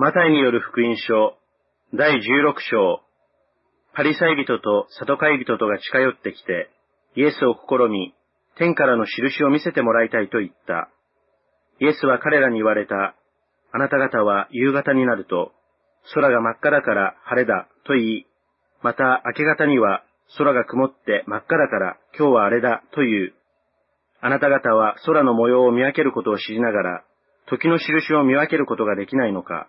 マタイによる福音書、第16章、パリサイ人とサトカイ人とが近寄ってきて、イエスを試み、天からの印を見せてもらいたいと言った。イエスは彼らに言われた。あなた方は夕方になると、空が真っ赤だから晴れだと言い、また明け方には空が曇って真っ赤だから今日はあれだと言う。あなた方は空の模様を見分けることを知りながら、時の印を見分けることができないのか。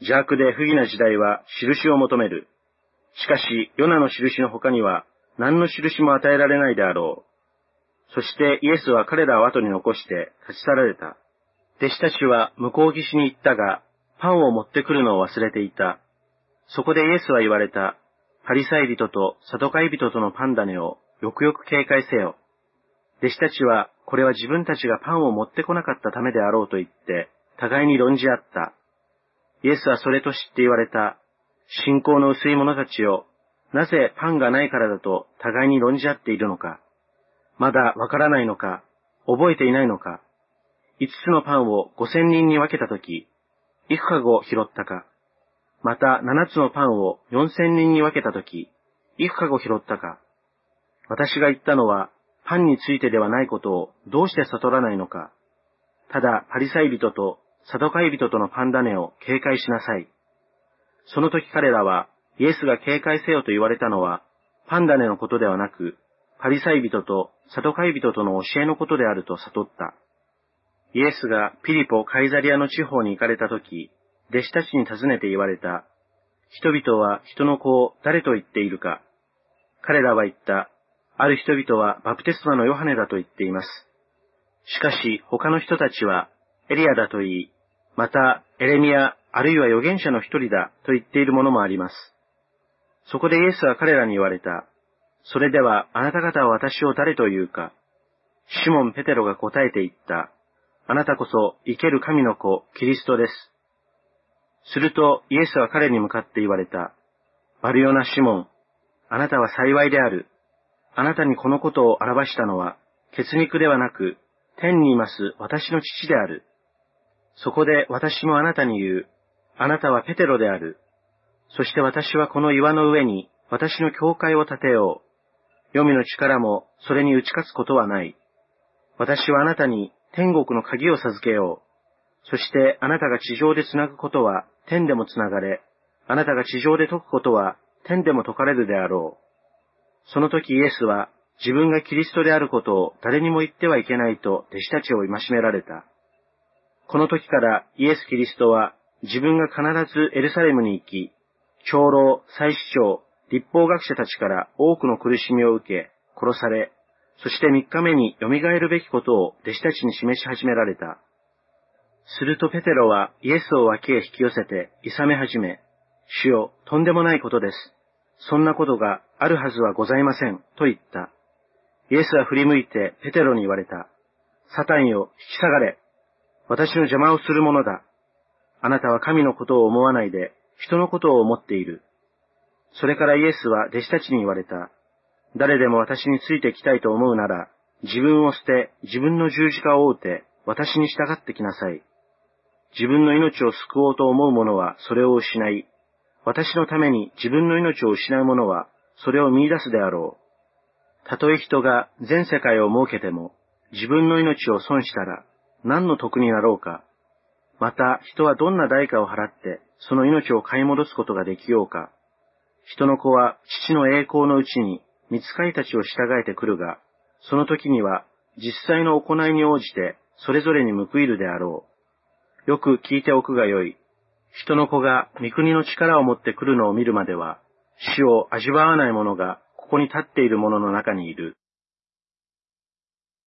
邪悪で不義な時代は印を求める。しかし、ヨナの印の他には何の印も与えられないであろう。そしてイエスは彼らを後に残して立ち去られた。弟子たちは向こう岸に行ったが、パンを持ってくるのを忘れていた。そこでイエスは言われた。パリサイ人とサトカイ人とのパンダネをよくよく警戒せよ。弟子たちは、これは自分たちがパンを持ってこなかったためであろうと言って、互いに論じ合った。イエスはそれと知って言われた。信仰の薄い者たちよ。なぜパンがないからだと互いに論じ合っているのか。まだわからないのか。覚えていないのか。五つのパンを五千人に分けたとき、幾かご拾ったか。また七つのパンを四千人に分けたとき、幾かご拾ったか。私が言ったのは、パンについてではないことをどうして悟らないのか。ただ、パリサイ人とサドカイ人とのパンダネを警戒しなさい。その時彼らは、イエスが警戒せよと言われたのは、パンダネのことではなく、パリサイ人とサドカイ人との教えのことであると悟った。イエスがピリポ・カイザリアの地方に行かれた時、弟子たちに尋ねて言われた。人々は人の子を誰と言っているか。彼らは言った。ある人々はバプテスマのヨハネだと言っています。しかし他の人たちはエリアだと言い、またエレミアあるいは預言者の一人だと言っているものもあります。そこでイエスは彼らに言われた。それではあなた方は私を誰というか？シモン・ペテロが答えて言った。あなたこそ生ける神の子、キリストです。するとイエスは彼に向かって言われた。バルヨナ・シモン、あなたは幸いである。あなたにこのことを表したのは、血肉ではなく、天にいます私の父である。そこで私もあなたに言う。あなたはペテロである。そして私はこの岩の上に私の教会を建てよう。黄泉の力もそれに打ち勝つことはない。私はあなたに天国の鍵を授けよう。そしてあなたが地上で繋ぐことは天でも繋がれ、あなたが地上で解くことは天でも解かれるであろう。その時イエスは自分がキリストであることを誰にも言ってはいけないと弟子たちを戒められた。この時からイエス・キリストは自分が必ずエルサレムに行き、長老、祭司長、立法学者たちから多くの苦しみを受け、殺され、そして三日目に蘇るべきことを弟子たちに示し始められた。するとペテロはイエスを脇へ引き寄せて、諌め始め、主よ、とんでもないことです。そんなことがあるはずはございません、と言った。イエスは振り向いてペテロに言われた。サタンよ、引き下がれ。私の邪魔をするものだ。あなたは神のことを思わないで、人のことを思っている。それからイエスは弟子たちに言われた。誰でも私についてきたいと思うなら、自分を捨て、自分の十字架を追うて、私に従ってきなさい。自分の命を救おうと思う者はそれを失い、私のために自分の命を失う者はそれを見出すであろう。たとえ人が全世界を設けても自分の命を損したら何の得になろうか。また人はどんな代価を払ってその命を買い戻すことができようか。人の子は父の栄光のうちに見つかりたちを従えてくるが、その時には実際の行いに応じてそれぞれに報いるであろう。よく聞いておくがよい。人の子が御国の力を持って来るのを見るまでは、死を味わわない者がここに立っている者の中にいる。